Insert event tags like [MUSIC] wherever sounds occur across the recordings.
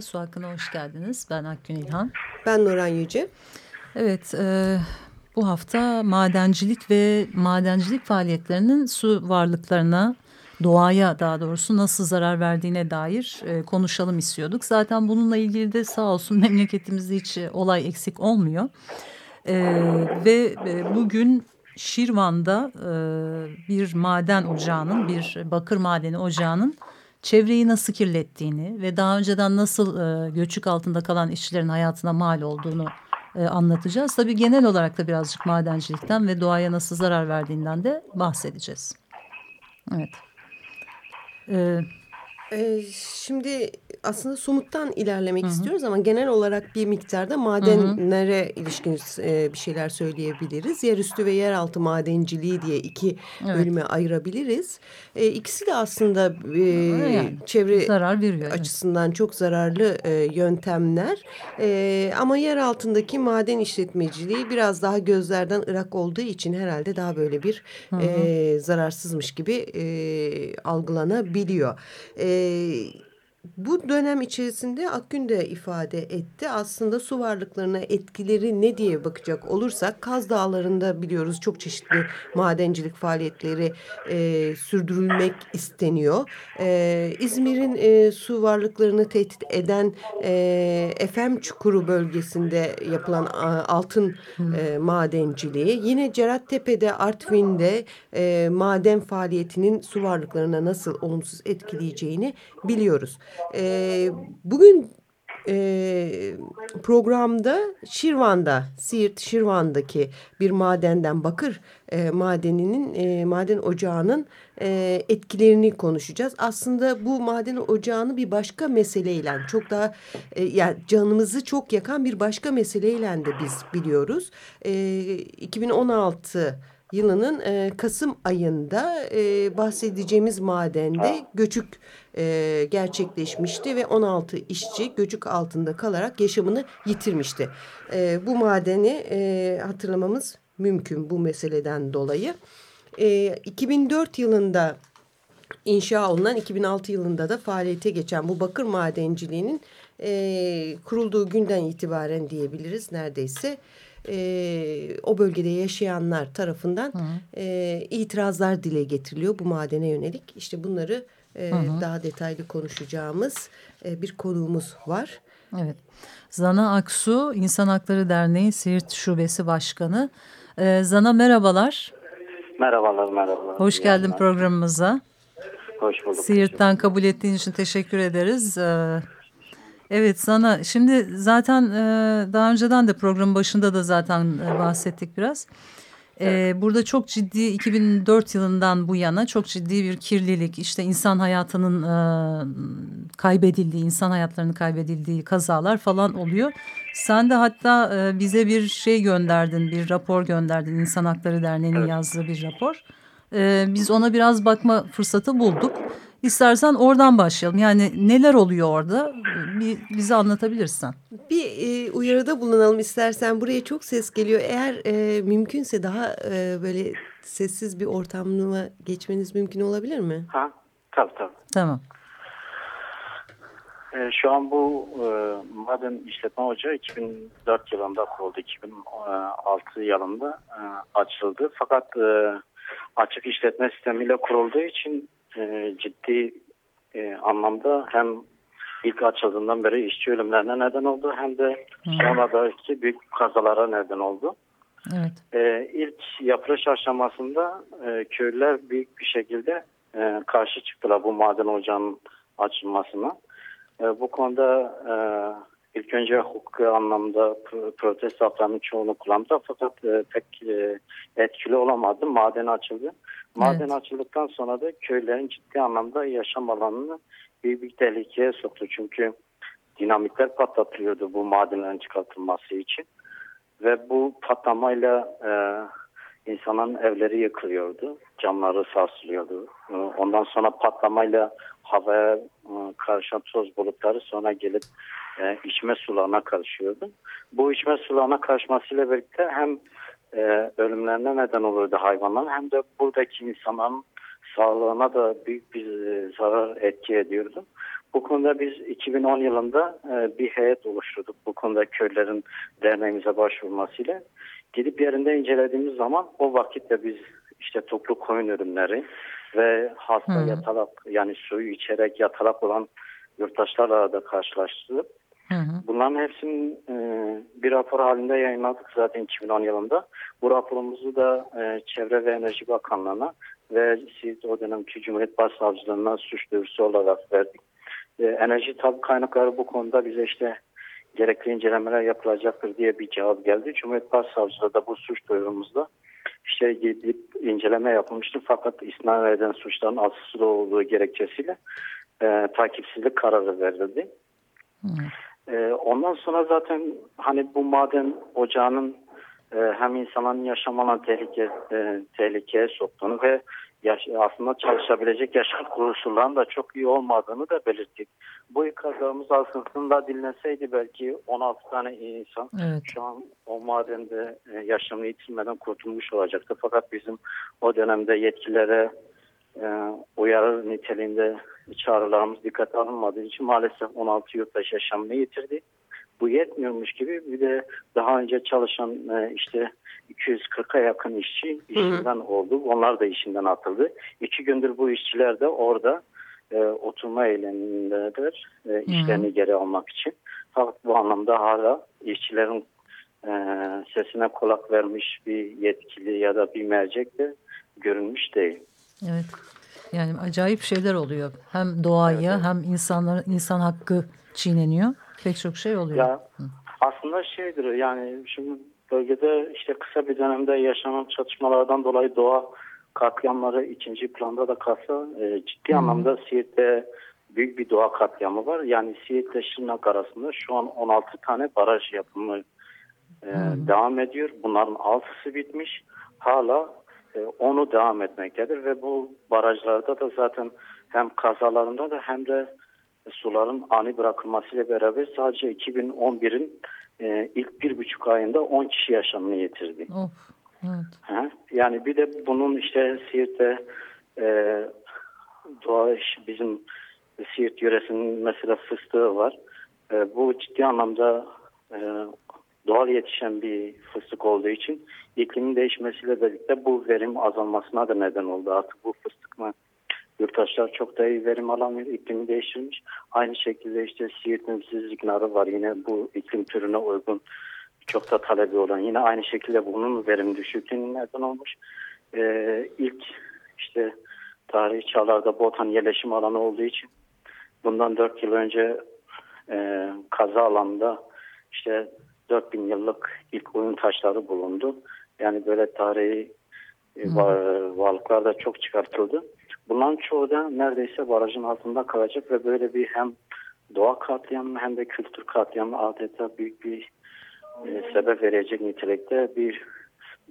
Merhaba, Su Hakkı'na hoş geldiniz. Ben Akgün İlhan. Ben Nuran Yüce. Evet, e, bu hafta madencilik ve madencilik faaliyetlerinin su varlıklarına, doğaya daha doğrusu nasıl zarar verdiğine dair e, konuşalım istiyorduk. Zaten bununla ilgili de sağ olsun [LAUGHS] memleketimizde hiç olay eksik olmuyor. E, ve e, bugün Şirvan'da e, bir maden ocağının, bir bakır madeni ocağının çevreyi nasıl kirlettiğini ve daha önceden nasıl e, göçük altında kalan işçilerin hayatına mal olduğunu e, anlatacağız. Tabii genel olarak da birazcık madencilikten ve doğaya nasıl zarar verdiğinden de bahsedeceğiz. Evet. Ee, şimdi aslında somuttan ilerlemek Hı -hı. istiyoruz ama genel olarak bir miktarda madenlere Hı -hı. ilişkin e, bir şeyler söyleyebiliriz. Yerüstü ve yeraltı madenciliği diye iki evet. bölüme ayırabiliriz. E, ikisi de aslında e, yani, çevre zarar veriyor, açısından evet. çok zararlı e, yöntemler. E, ama yer altındaki maden işletmeciliği biraz daha gözlerden ırak olduğu için herhalde daha böyle bir Hı -hı. E, zararsızmış gibi e, algılanabiliyor. Evet bu dönem içerisinde Akgün de ifade etti. Aslında su varlıklarına etkileri ne diye bakacak olursak Kaz Dağları'nda biliyoruz çok çeşitli madencilik faaliyetleri e, sürdürülmek isteniyor. E, İzmir'in e, su varlıklarını tehdit eden e, Efem Çukuru bölgesinde yapılan a, altın e, madenciliği. Yine Cerattepe'de Artvin'de e, maden faaliyetinin su varlıklarına nasıl olumsuz etkileyeceğini biliyoruz. E, bugün e, programda Şirvan'da, Siirt Şirvan'daki bir madenden bakır e, madeninin, e, maden ocağının e, etkilerini konuşacağız. Aslında bu maden ocağını bir başka meseleyle, çok daha e, yani canımızı çok yakan bir başka meseleyle de biz biliyoruz. E, 2016 yılının e, Kasım ayında e, bahsedeceğimiz madende göçük e, gerçekleşmişti ve 16 işçi göçük altında kalarak yaşamını yitirmişti. E, bu madeni e, hatırlamamız mümkün bu meseleden dolayı. E, 2004 yılında inşa olunan 2006 yılında da faaliyete geçen bu bakır madenciliğinin e, kurulduğu günden itibaren diyebiliriz neredeyse e, o bölgede yaşayanlar tarafından e, itirazlar dile getiriliyor bu madene yönelik. İşte bunları e, hı hı. daha detaylı konuşacağımız e, bir konuğumuz var. Evet. Zana Aksu İnsan Hakları Derneği Siirt Şubesi Başkanı. E, Zana merhabalar. Merhabalar, merhabalar. Hoş geldin yani. programımıza. Hoş bulduk. Siirt'ten kabul ettiğin için teşekkür ederiz. Ee, Evet sana şimdi zaten e, daha önceden de programın başında da zaten e, bahsettik biraz. E, burada çok ciddi 2004 yılından bu yana çok ciddi bir kirlilik işte insan hayatının e, kaybedildiği insan hayatlarının kaybedildiği kazalar falan oluyor. Sen de hatta e, bize bir şey gönderdin bir rapor gönderdin İnsan Hakları Derneği'nin evet. yazdığı bir rapor. E, biz ona biraz bakma fırsatı bulduk. İstersen oradan başlayalım. Yani neler oluyor orada? Bir bize anlatabilirsen. Bir e, uyarıda bulunalım istersen. Buraya çok ses geliyor. Eğer e, mümkünse daha e, böyle sessiz bir ortamına geçmeniz mümkün olabilir mi? Ha, tabii tabii. Tamam. E, şu an bu e, maden işletme ocağı 2004 yılında kuruldu. 2006 yılında e, açıldı. Fakat e, açık işletme sistemiyle kurulduğu için e, ciddi e, anlamda hem ilk açıldığından beri işçi ölümlerine neden oldu hem de sonradaki büyük kazalara neden oldu. Evet. E, ilk yapılış aşamasında e, köylüler büyük bir şekilde e, karşı çıktılar bu maden ocağının açılmasına. E, bu konuda e, ilk önce hukuki anlamda protesto haklarının çoğunu kullandı fakat e, pek e, etkili olamadı. Maden açıldı. Maden evet. açıldıktan sonra da köylerin ciddi anlamda yaşam alanını büyük bir tehlikeye soktu. Çünkü dinamitler patlatılıyordu bu madenlerin çıkartılması için. Ve bu patlamayla e, insanın evleri yıkılıyordu. Camları sarsılıyordu. E, ondan sonra patlamayla havaya e, karışan toz bulutları sonra gelip e, içme sularına karışıyordu. Bu içme sularına karışmasıyla birlikte hem e, ölümlerine neden oluyordu hayvanlar hem de buradaki insanların sağlığına da büyük bir e, zarar etki ediyordu. Bu konuda biz 2010 yılında e, bir heyet oluşturduk. Bu konuda köylerin derneğimize başvurmasıyla. Gidip yerinde incelediğimiz zaman o vakitte biz işte toplu koyun ürünleri ve hasta hmm. yatalak yani suyu içerek yatalak olan yurttaşlarla da karşılaştık. Hı Bunların hepsini e, bir rapor halinde yayınladık zaten 2010 yılında. Bu raporumuzu da e, Çevre ve Enerji Bakanlığı'na ve siz o dönemki Cumhuriyet Başsavcılığı'na suç duyurusu olarak verdik. E, enerji tabi kaynakları bu konuda bize işte gerekli incelemeler yapılacaktır diye bir cevap geldi. Cumhuriyet Başsavcılığı da bu suç duyurumuzda işte gidip inceleme yapılmıştı fakat isnat eden suçların asılsız olduğu gerekçesiyle e, takipsizlik kararı verildi. E, ondan sonra zaten hani bu maden ocağının e, hem insanların yaşam tehlike, e, tehlikeye soktuğunu ve yaş aslında çalışabilecek yaşam koşullarının da çok iyi olmadığını da belirttik. Bu ikazlarımız aslında dinlenseydi belki 16 tane insan evet. şu an o madende e, yaşamını yitirmeden kurtulmuş olacaktı. Fakat bizim o dönemde yetkililere e, uyarı niteliğinde çağrılarımız dikkate alınmadığı için maalesef 16 yurttaş yaşamını yitirdi. Bu yetmiyormuş gibi bir de daha önce çalışan e, işte 240'a yakın işçi işinden Hı. oldu. Onlar da işinden atıldı. İki gündür bu işçiler de orada e, oturma eylemindedir e, işlerini geri almak için. Fakat bu anlamda hala işçilerin e, sesine kulak vermiş bir yetkili ya da bir mercek de görünmüş değil. Evet. Yani acayip şeyler oluyor. Hem doğaya evet. hem insanlar insan hakkı çiğneniyor. Pek çok şey oluyor. Ya, aslında şeydir yani şimdi bölgede işte kısa bir dönemde yaşanan çatışmalardan dolayı doğa katliamları ikinci planda da kalsa e, ciddi hmm. anlamda Siirt'te büyük bir doğa katliamı var. Yani Siirt ile Şırnak arasında şu an 16 tane baraj yapımı e, hmm. devam ediyor. Bunların altısı bitmiş. Hala onu devam etmektedir ve bu barajlarda da zaten hem kazalarında da hem de suların ani bırakılmasıyla beraber sadece 2011'in e, ilk bir buçuk ayında 10 kişi yaşamını yitirdi. Of, evet. Yani bir de bunun işte Siirt'te e, doğa bizim Siirt yöresinin mesela fıstığı var. E, bu ciddi anlamda e, doğal yetişen bir fıstık olduğu için iklimin değişmesiyle birlikte bu verim azalmasına da neden oldu. Artık bu fıstık mı Yurttaşlar çok da iyi verim alamıyor. İklimi değiştirmiş. Aynı şekilde işte Siirt'in sizlik narı var. Yine bu iklim türüne uygun çok da talebi olan. Yine aynı şekilde bunun verim düşüklüğünün neden olmuş. Ee, ilk işte tarihi çağlarda Botan yerleşim alanı olduğu için bundan 4 yıl önce e, kaza alanında işte 4000 yıllık ilk oyun taşları bulundu. Yani böyle tarihi e, varlıklar da çok çıkartıldı. Bunların çoğu da neredeyse barajın altında kalacak ve böyle bir hem doğa katliamı hem de kültür katliamı adeta büyük bir e, sebep verecek nitelikte bir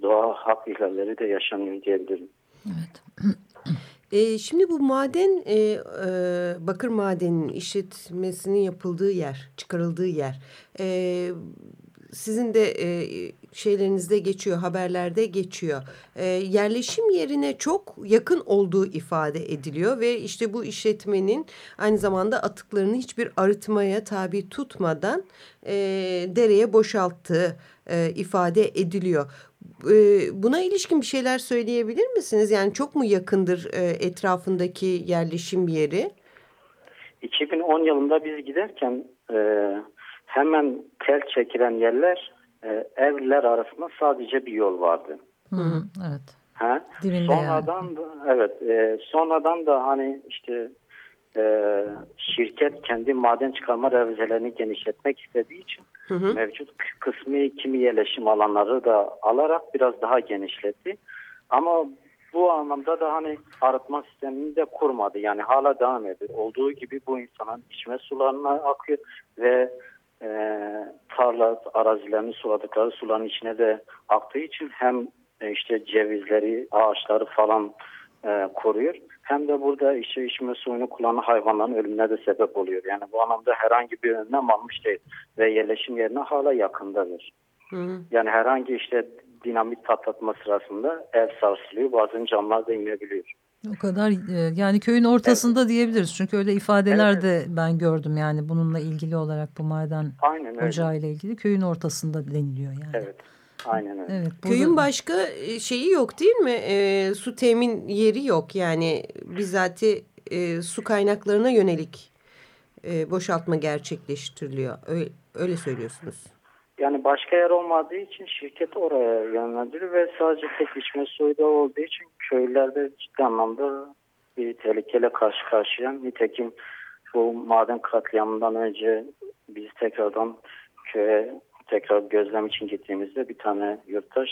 doğa hak ihlalleri de yaşanıyor diyebilirim. Evet. [CLEARS THROAT] E, şimdi bu maden e, e, bakır madeninin işletmesinin yapıldığı yer, çıkarıldığı yer. E, sizin de e, şeylerinizde geçiyor, haberlerde geçiyor. E, yerleşim yerine çok yakın olduğu ifade ediliyor ve işte bu işletmenin aynı zamanda atıklarını hiçbir arıtmaya tabi tutmadan e, dereye boşalttığı e, ifade ediliyor. E, buna ilişkin bir şeyler söyleyebilir misiniz? Yani çok mu yakındır e, etrafındaki yerleşim yeri? 2010 yılında biz giderken e, hemen tel çekilen yerler e, evler arasında sadece bir yol vardı. Hı, evet. Ha? sonradan yani. da evet e, sonradan da hani işte e, şirket kendi maden çıkarma revizelerini genişletmek istediği için hı hı. mevcut kısmi kimi yerleşim alanları da alarak biraz daha genişletti. Ama bu anlamda da hani arıtma sistemini de kurmadı. Yani hala devam ediyor. Olduğu gibi bu insanın içme sularına akıyor ve e, tarla arazilerini suladıkları suların içine de aktığı için hem e, işte cevizleri, ağaçları falan e, koruyor. Hem de burada işte içme suyunu kullanan hayvanların ölümüne de sebep oluyor. Yani bu anlamda herhangi bir önlem almış değil ve yerleşim yerine hala yakındadır. Hı hı. Yani herhangi işte dinamit patlatma sırasında ev sarsılıyor. Bazen camlar da inebiliyor. O kadar e, yani köyün ortasında evet. diyebiliriz. Çünkü öyle ifadeler evet. de ben gördüm yani bununla ilgili olarak bu maden ocağı ile ilgili köyün ortasında deniliyor yani. Evet. Aynen öyle. Evet, burada... Köyün başka e, şeyi yok değil mi? E, su temin yeri yok. Yani bizzati e, su kaynaklarına yönelik e, boşaltma gerçekleştiriliyor. Öyle, öyle söylüyorsunuz. Yani başka yer olmadığı için şirket oraya yönlendiriyor ve sadece tek içme suyu da olduğu için köylerde ciddi anlamda bir tehlikeyle karşı karşıya. Nitekim bu maden katliamından önce biz tekrardan köye tekrar gözlem için gittiğimizde bir tane yurttaş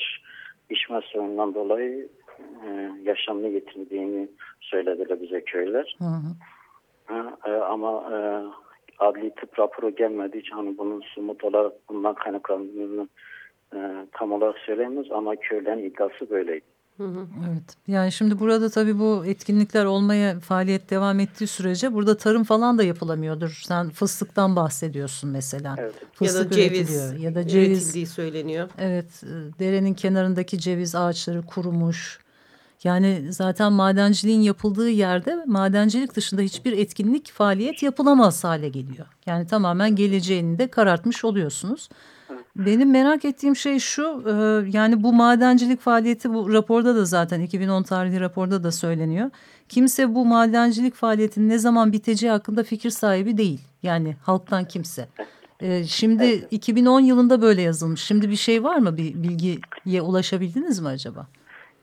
içme suyundan dolayı e, yaşamını yitirdiğini söylediler bize köyler. Hı hı. E, ama e, adli tıp raporu gelmediği için hani bunun sumut olarak bundan kaynaklandığını e, tam olarak söylemiyoruz ama köylerin iddiası böyleydi. Evet. Yani şimdi burada tabii bu etkinlikler olmaya faaliyet devam ettiği sürece burada tarım falan da yapılamıyordur. Sen fıstıktan bahsediyorsun mesela. Evet. Fıstık ya da ceviz ya da ceviz söyleniyor. Evet. E, derenin kenarındaki ceviz ağaçları kurumuş. Yani zaten madenciliğin yapıldığı yerde madencilik dışında hiçbir etkinlik faaliyet yapılamaz hale geliyor. Yani tamamen geleceğini de karartmış oluyorsunuz. Benim merak ettiğim şey şu e, yani bu madencilik faaliyeti bu raporda da zaten 2010 tarihli raporda da söyleniyor. Kimse bu madencilik faaliyetinin ne zaman biteceği hakkında fikir sahibi değil. Yani halktan kimse. E, şimdi evet. 2010 yılında böyle yazılmış. Şimdi bir şey var mı? Bir bilgiye ulaşabildiniz mi acaba?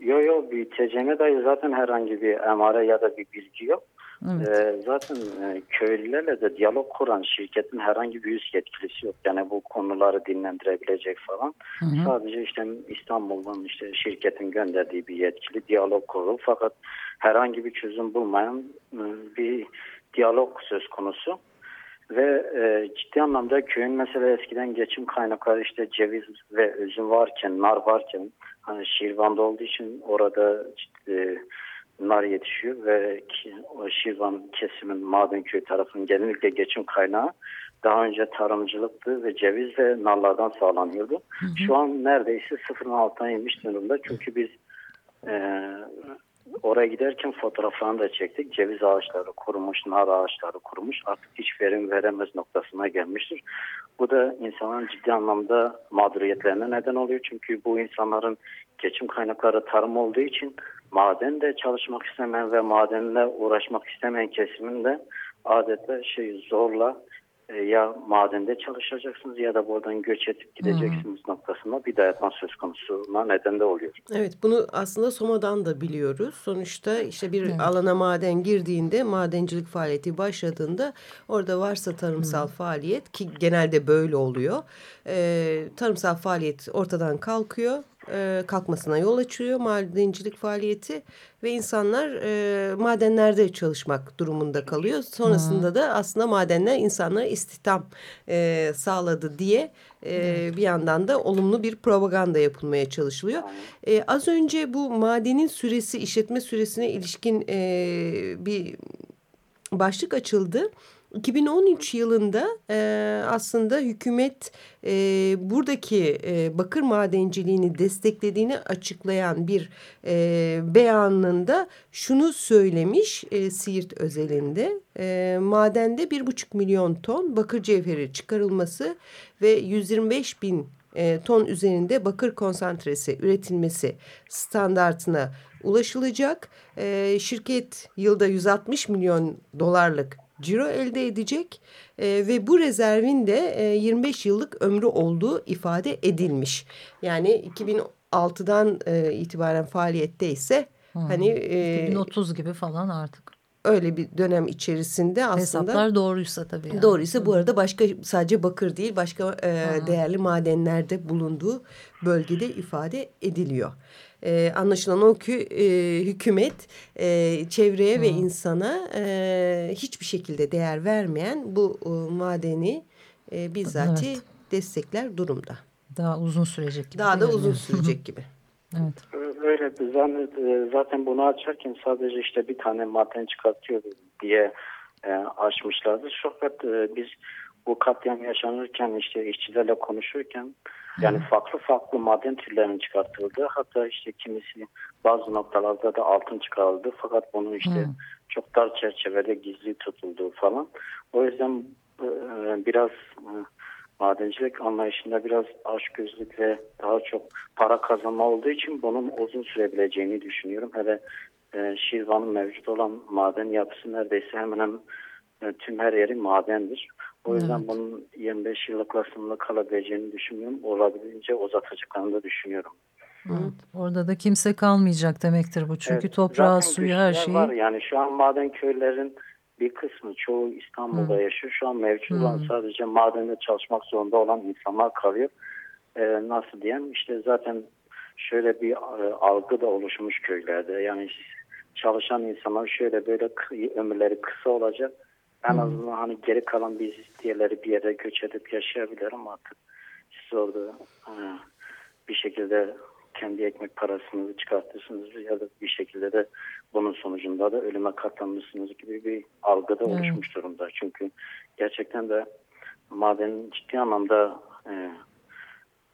Yok yok biteceğine dair zaten herhangi bir emare ya da bir bilgi yok. Evet. Ee, zaten e, köylülerle de diyalog kuran şirketin herhangi bir üst yetkilisi yok. Yani bu konuları dinlendirebilecek falan. Hı hı. Sadece işte İstanbul'dan işte şirketin gönderdiği bir yetkili diyalog kurulu. Fakat herhangi bir çözüm bulmayan e, bir diyalog söz konusu. Ve e, ciddi anlamda köyün mesela eskiden geçim kaynakları işte ceviz ve üzüm varken, nar varken hani Şirvan'da olduğu için orada ciddi, nar yetişiyor ve o Şirvan kesimin Madenköy tarafının genellikle geçim kaynağı daha önce tarımcılıktı ve ceviz ve narlardan sağlanıyordu. Hı hı. Şu an neredeyse sıfırın altına inmiş durumda çünkü biz e, oraya giderken fotoğraflarını da çektik. Ceviz ağaçları kurumuş, nar ağaçları kurumuş. Artık hiç verim veremez noktasına gelmiştir. Bu da insanların ciddi anlamda mağduriyetlerine neden oluyor. Çünkü bu insanların geçim kaynakları tarım olduğu için maden de çalışmak istemeyen ve madenle uğraşmak istemeyen kesimin de adetle şey zorla ya madende çalışacaksınız ya da buradan göç edip gideceksiniz hmm. noktasında bir dayatma söz konusuna neden de oluyor. Evet bunu aslında Soma'dan da biliyoruz. Sonuçta işte bir evet. alana maden girdiğinde madencilik faaliyeti başladığında orada varsa tarımsal hmm. faaliyet ki genelde böyle oluyor. Ee, tarımsal faaliyet ortadan kalkıyor e, kalkmasına yol açıyor madencilik faaliyeti ve insanlar e, madenlerde çalışmak durumunda kalıyor. Sonrasında hmm. da aslında madenler insanlara istihdam e, sağladı diye e, bir yandan da olumlu bir propaganda yapılmaya çalışılıyor. E, az önce bu madenin süresi işletme süresine ilişkin e, bir başlık açıldı. 2013 yılında e, aslında hükümet e, buradaki e, bakır madenciliğini desteklediğini açıklayan bir e, beyanında şunu söylemiş e, Siirt özelinde. E, madende bir buçuk milyon ton bakır cevheri çıkarılması ve 125 bin e, ton üzerinde bakır konsantresi üretilmesi standartına ulaşılacak. E, şirket yılda 160 milyon dolarlık ciro elde edecek e, ve bu rezervin de e, 25 yıllık ömrü olduğu ifade edilmiş. Yani 2006'dan e, itibaren faaliyette ise hmm. hani e, 2030 gibi falan artık. öyle bir dönem içerisinde aslında. Hesaplar doğruysa tabii. Yani. Doğruysa bu arada başka sadece bakır değil başka e, değerli madenlerde bulunduğu bölgede ifade ediliyor. E, anlaşılan o ki e, hükümet e, çevreye Hı. ve insana e, hiçbir şekilde değer vermeyen bu e, madeni e, bizzati evet. destekler durumda. Daha uzun sürecek gibi. Daha da uzun sürecek gibi. evet. Öyle zaten bunu açarken sadece işte bir tane maden çıkartıyor diye e, açmışlardı. Fakat e, biz bu katliam yaşanırken işte işçilerle konuşurken yani farklı farklı maden türlerinin çıkartıldı. Hatta işte kimisi bazı noktalarda da altın çıkarıldı. Fakat bunu işte hmm. çok dar çerçevede gizli tutuldu falan. O yüzden e, biraz e, madencilik anlayışında biraz açgözlük ve daha çok para kazanma olduğu için bunun uzun sürebileceğini düşünüyorum. Hele e, Şirvan'ın mevcut olan maden yapısı neredeyse hemen hemen tüm her yeri madendir. O yüzden evet. bunun 25 yıllık sınırlı kalabileceğini düşünmüyorum. Olabildiğince uzatacaklarını da düşünüyorum. Evet, orada da kimse kalmayacak demektir bu. Çünkü evet, toprağı, suyu, her şeyi. Var. Yani şu an maden köylerin bir kısmı çoğu İstanbul'da Hı. yaşıyor. Şu an mevcut olan sadece madende çalışmak zorunda olan insanlar kalıyor. Ee, nasıl diyeyim? İşte zaten şöyle bir e, algı da oluşmuş köylerde. Yani çalışan insanlar şöyle böyle ömürleri kısa olacak. En azından hani geri kalan biz diğerleri bir yere göç edip yaşayabilir ama artık siz orada e, bir şekilde kendi ekmek parasınızı çıkartırsınız ya da bir şekilde de bunun sonucunda da ölüme katlanmışsınız gibi bir algı da oluşmuş evet. durumda. Çünkü gerçekten de madenin ciddi anlamda e,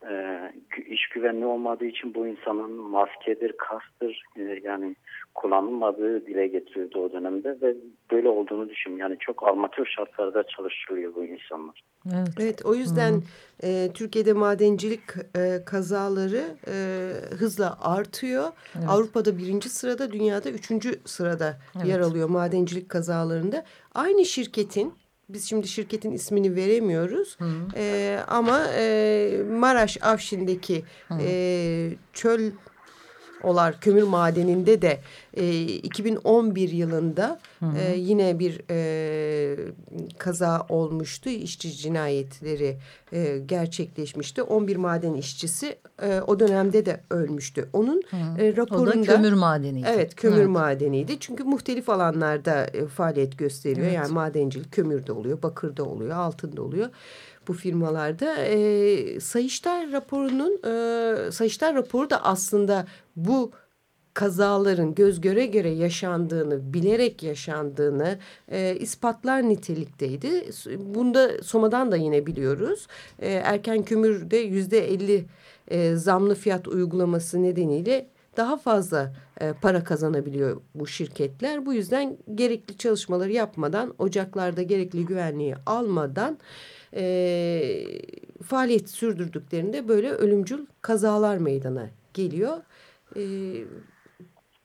e, iş güvenli olmadığı için bu insanın maskedir, kastır e, yani kullanılmadığı dile getiriyordu o dönemde ve böyle olduğunu düşünüyorum. Yani çok amatör şartlarda çalışılıyor bu insanlar. Evet, evet o yüzden e, Türkiye'de madencilik e, kazaları e, hızla artıyor. Evet. Avrupa'da birinci sırada, dünyada üçüncü sırada evet. yer alıyor madencilik kazalarında. Aynı şirketin biz şimdi şirketin ismini veremiyoruz. E, ama e, Maraş Afşin'deki e, çöl olar kömür madeninde de e, 2011 yılında E, yine bir e, kaza olmuştu. İşçi cinayetleri e, gerçekleşmişti. 11 maden işçisi e, o dönemde de ölmüştü. Onun e, raporunda... O da kömür madeniydi. Evet kömür evet. madeniydi. Çünkü muhtelif alanlarda e, faaliyet gösteriyor. Evet. Yani madencilik kömürde oluyor, bakırda oluyor, altında oluyor bu firmalarda. E, Sayıştay raporunun e, Sayıştay raporu da aslında bu kazaların göz göre göre yaşandığını, bilerek yaşandığını e, ispatlar nitelikteydi. Bunda Soma'dan da yine biliyoruz. E, erken kömürde yüzde elli e, zamlı fiyat uygulaması nedeniyle daha fazla e, para kazanabiliyor bu şirketler. Bu yüzden gerekli çalışmaları yapmadan, ocaklarda gerekli güvenliği almadan faaliyet sürdürdüklerinde böyle ölümcül kazalar meydana geliyor. E,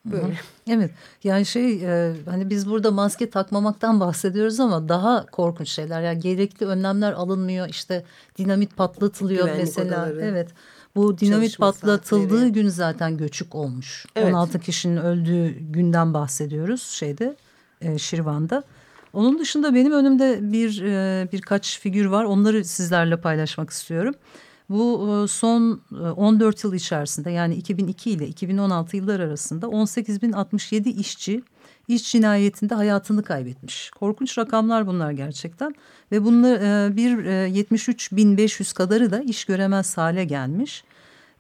böyle. Evet yani şey e, hani biz burada maske takmamaktan bahsediyoruz ama daha korkunç şeyler. Yani gerekli önlemler alınmıyor işte dinamit patlatılıyor Güvenlik mesela. Odaları. Evet. Bu dinamit patlatıldığı saatleri. gün zaten göçük olmuş. Evet. 16 kişinin öldüğü günden bahsediyoruz şeyde e, Şirvan'da. Onun dışında benim önümde bir e, birkaç figür var. Onları sizlerle paylaşmak istiyorum. Bu e, son 14 e, yıl içerisinde yani 2002 ile 2016 yıllar arasında 18.067 işçi iş cinayetinde hayatını kaybetmiş. Korkunç rakamlar bunlar gerçekten ve bunlar bir 73.500 kadarı da iş göremez hale gelmiş.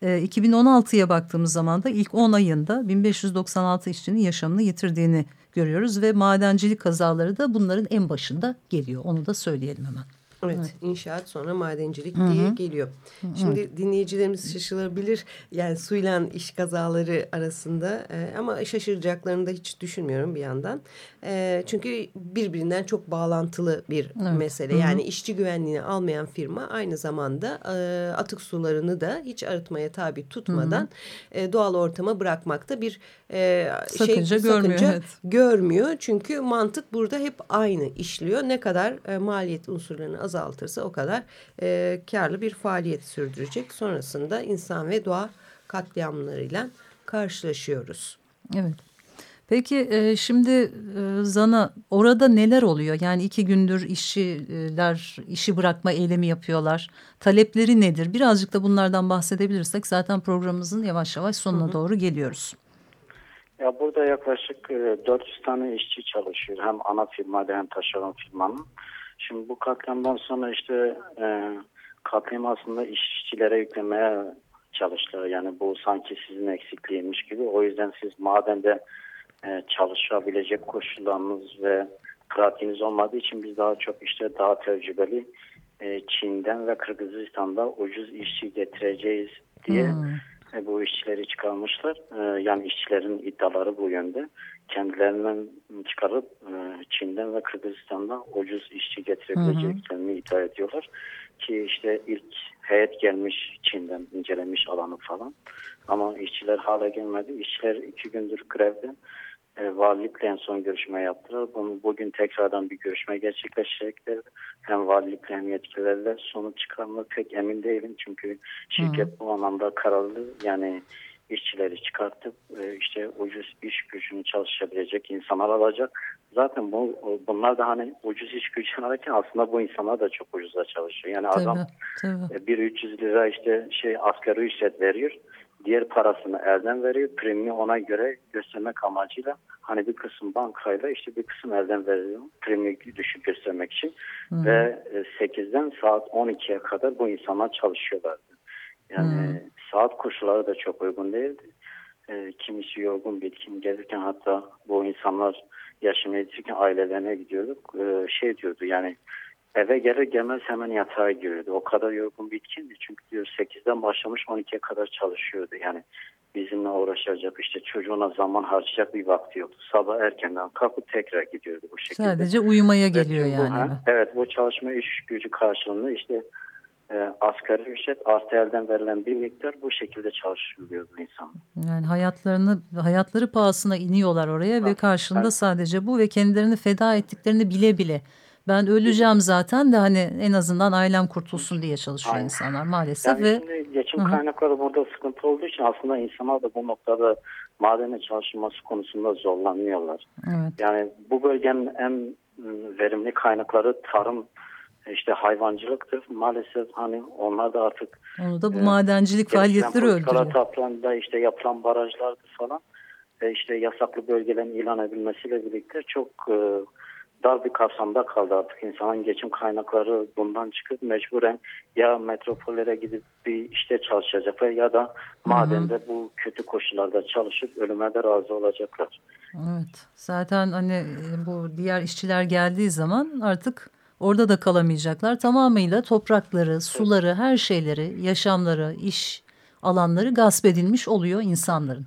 2016'ya baktığımız zaman da ilk 10 ayında 1596 işçinin yaşamını yitirdiğini görüyoruz ve madencilik kazaları da bunların en başında geliyor. Onu da söyleyelim hemen. Evet, evet inşaat sonra madencilik Hı -hı. diye geliyor. Hı -hı. Şimdi dinleyicilerimiz şaşılabilir yani suyla iş kazaları arasında e, ama şaşıracaklarını da hiç düşünmüyorum bir yandan. E, çünkü birbirinden çok bağlantılı bir evet. mesele. Hı -hı. Yani işçi güvenliğini almayan firma aynı zamanda e, atık sularını da hiç arıtmaya tabi tutmadan Hı -hı. E, doğal ortama bırakmakta bir e, sakınca, şey, görmüyor, sakınca evet. görmüyor. Çünkü mantık burada hep aynı işliyor. Ne kadar e, maliyet unsurlarını azaltırsa o kadar e, karlı bir faaliyet sürdürecek. Sonrasında insan ve doğa katliamlarıyla karşılaşıyoruz. Evet. Peki e, şimdi e, Zana orada neler oluyor? Yani iki gündür işçiler işi bırakma eylemi yapıyorlar. Talepleri nedir? Birazcık da bunlardan bahsedebilirsek zaten programımızın yavaş yavaş sonuna hı hı. doğru geliyoruz. Ya burada yaklaşık 400 tane işçi çalışıyor. Hem ana firmada hem taşeron firmanın. Şimdi bu katliamdan sonra işte e, katliam aslında işçilere yüklemeye çalıştılar. Yani bu sanki sizin eksikliğiymiş gibi. O yüzden siz madende e, çalışabilecek koşullarınız ve pratiğiniz olmadığı için biz daha çok işte daha tecrübeli e, Çin'den ve Kırgızistan'da ucuz işçi getireceğiz diye hmm. e, bu işçileri çıkarmışlar. E, yani işçilerin iddiaları bu yönde. Kendilerinden çıkarıp e, Çin'den ve Kırgızistan'da ucuz işçi getirebileceklerini iddia ediyorlar. Ki işte ilk heyet gelmiş Çin'den incelemiş alanı falan. Ama işçiler hala gelmedi. İşçiler iki gündür grevde e, valilikle en son görüşme yaptılar. Bunu, bugün tekrardan bir görüşme gerçekleşecekler. Hem valilikle hem yetkililerle sonuç çıkarma pek emin değilim. Çünkü şirket Hı. bu anlamda kararlı. Yani işçileri çıkartıp e, işte ucuz iş gücünü çalışabilecek insanlar alacak. Zaten bu bunlar da hani ucuz iş gücü alırken aslında bu insanlar da çok ucuza çalışıyor. Yani tabii, adam tabii. E, bir 300 lira işte şey asgari ücret veriyor diğer parasını elden veriyor. Primi ona göre göstermek amacıyla hani bir kısım bankayla işte bir kısım elden veriyor. Primi düşük göstermek için. Hı. Ve 8'den saat 12'ye kadar bu insanlar çalışıyorlardı. Yani Hı. Saat koşulları da çok uygun değildi. E, kimisi yorgun bitkin gelirken hatta bu insanlar yaşını yetişirken ailelerine gidiyorduk. E, şey diyordu yani Eve gelir gelmez hemen yatağa giriyordu. O kadar yorgun bitkindi. Çünkü diyor 8'den başlamış 12'ye kadar çalışıyordu. Yani bizimle uğraşacak işte çocuğuna zaman harcayacak bir vakti yoktu. Sabah erkenden kalkıp tekrar gidiyordu bu şekilde. Sadece uyumaya geliyor evet, yani. Bu, evet bu çalışma iş gücü karşılığında işte e, asgari ücret artı elden verilen bir miktar bu şekilde çalışılıyor bu insan. Yani hayatlarını hayatları pahasına iniyorlar oraya ha, ve karşılığında evet. sadece bu ve kendilerini feda ettiklerini bile bile ben öleceğim zaten de hani en azından ailem kurtulsun diye çalışıyor Aynen. insanlar maalesef. Yani ve... şimdi geçim kaynakları burada sıkıntı olduğu için aslında insanlar da bu noktada madene çalışılması konusunda zorlanıyorlar. Evet. Yani bu bölgenin en ıı, verimli kaynakları tarım işte hayvancılıktır. Maalesef hani onlar da artık onu da bu e, madencilik faaliyetleri öldürüyor. Taplanda işte yapılan barajlardı falan. E, işte yasaklı bölgelerin ilan edilmesiyle birlikte çok e, dar bir kapsamda kaldı artık insanın geçim kaynakları bundan çıkıp mecburen ya metropollere gidip bir işte çalışacaklar ya da madende hı hı. bu kötü koşullarda çalışıp ölüme de razı olacaklar. Evet zaten hani e, bu diğer işçiler geldiği zaman artık orada da kalamayacaklar tamamıyla toprakları, suları, her şeyleri, yaşamları, iş alanları gasp edilmiş oluyor insanların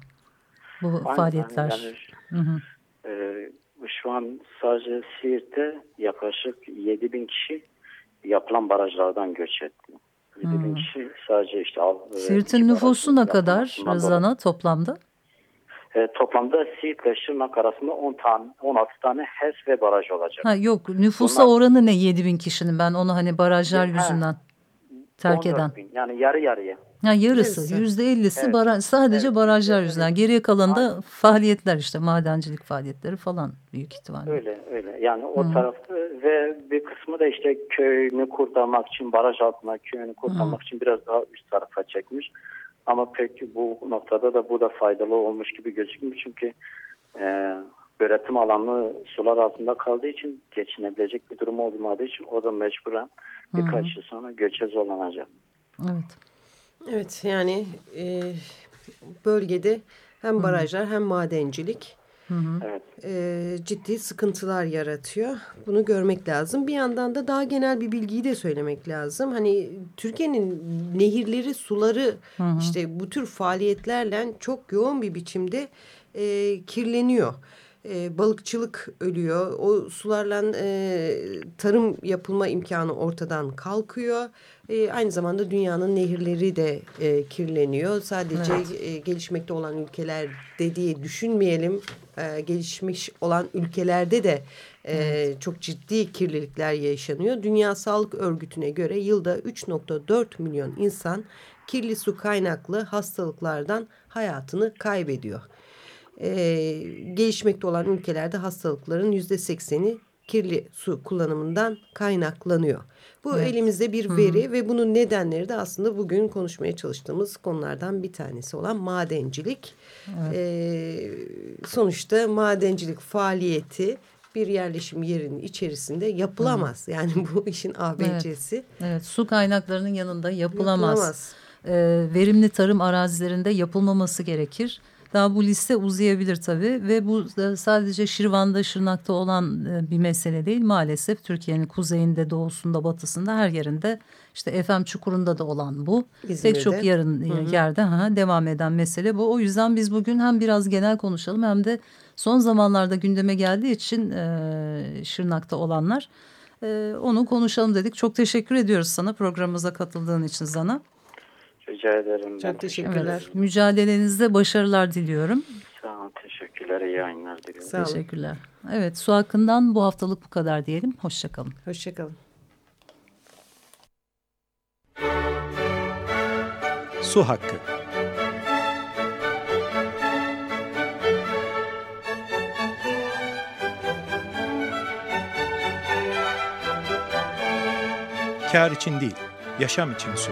bu Aynen, faaliyetler. Yani, hı hı. E, şu an sadece Siirt'te yaklaşık 7 bin kişi yapılan barajlardan göç etti. 7 hmm. bin kişi sadece işte... Siirt'in nüfusu ne kadar Zana toplamda? E, toplamda Siirt ve Şırnak arasında 10 tane, 16 tane HES ve baraj olacak. Ha, yok nüfusa Bunlar, oranı ne 7 bin kişinin ben onu hani barajlar he, yüzünden terk eden. Bin, yani yarı yarıya. Ya yarısı yüzde ellisi evet. baraj, sadece evet. barajlar yüzünden. Geriye kalan da faaliyetler işte madencilik faaliyetleri falan büyük ihtimalle. Öyle öyle yani o Hı. tarafta ve bir kısmı da işte köyünü kurtarmak için baraj altına köyünü kurtarmak Hı. için biraz daha üst tarafa çekmiş. Ama pek bu noktada da bu da faydalı olmuş gibi gözükmüyor çünkü e, üretim alanı sular altında kaldığı için geçinebilecek bir durum olmadığı için o da mecburen birkaç yıl sonra göçe zorlanacak. Evet. Evet yani e, bölgede hem barajlar Hı -hı. hem madencilik Hı hı. E, ciddi sıkıntılar yaratıyor. Bunu görmek lazım. Bir yandan da daha genel bir bilgiyi de söylemek lazım. Hani Türkiye'nin nehirleri, suları hı hı. işte bu tür faaliyetlerle çok yoğun bir biçimde e, kirleniyor e, balıkçılık ölüyor. O sularla e, tarım yapılma imkanı ortadan kalkıyor. E, aynı zamanda dünyanın nehirleri de e, kirleniyor. Sadece evet. e, gelişmekte olan ülkeler dediği düşünmeyelim. E, gelişmiş olan ülkelerde de e, evet. çok ciddi kirlilikler yaşanıyor. Dünya Sağlık Örgütü'ne göre yılda 3.4 milyon insan kirli su kaynaklı hastalıklardan hayatını kaybediyor. E, gelişmekte olan ülkelerde hastalıkların yüzde sekseni kirli su kullanımından kaynaklanıyor. Bu evet. elimizde bir veri Hı. ve bunun nedenleri de aslında bugün konuşmaya çalıştığımız konulardan bir tanesi olan madencilik. Evet. Ee, sonuçta madencilik faaliyeti bir yerleşim yerinin içerisinde yapılamaz. Hı. Yani bu işin ABC'si. Evet. evet su kaynaklarının yanında yapılamaz. yapılamaz. Ee, verimli tarım arazilerinde yapılmaması gerekir. Daha bu liste uzayabilir tabii ve bu sadece Şirvan'da, Şırnak'ta olan e, bir mesele değil. Maalesef Türkiye'nin kuzeyinde, doğusunda, batısında her yerinde işte Efem Çukuru'nda da olan bu. İzmir'de. Pek çok yarın hı hı. yerde ha, devam eden mesele bu. O yüzden biz bugün hem biraz genel konuşalım hem de son zamanlarda gündeme geldiği için e, Şırnak'ta olanlar e, onu konuşalım dedik. Çok teşekkür ediyoruz sana programımıza katıldığın için Zana. Rica ederim. Çok teşekkürler. Evet, mücadelenizde başarılar diliyorum. Sağ olun. Teşekkürler. İyi yayınlar diliyorum. Sağ olun. Teşekkürler. Evet su hakkından bu haftalık bu kadar diyelim. Hoşçakalın. Hoşçakalın. Su hakkı. Kar için değil, yaşam için su.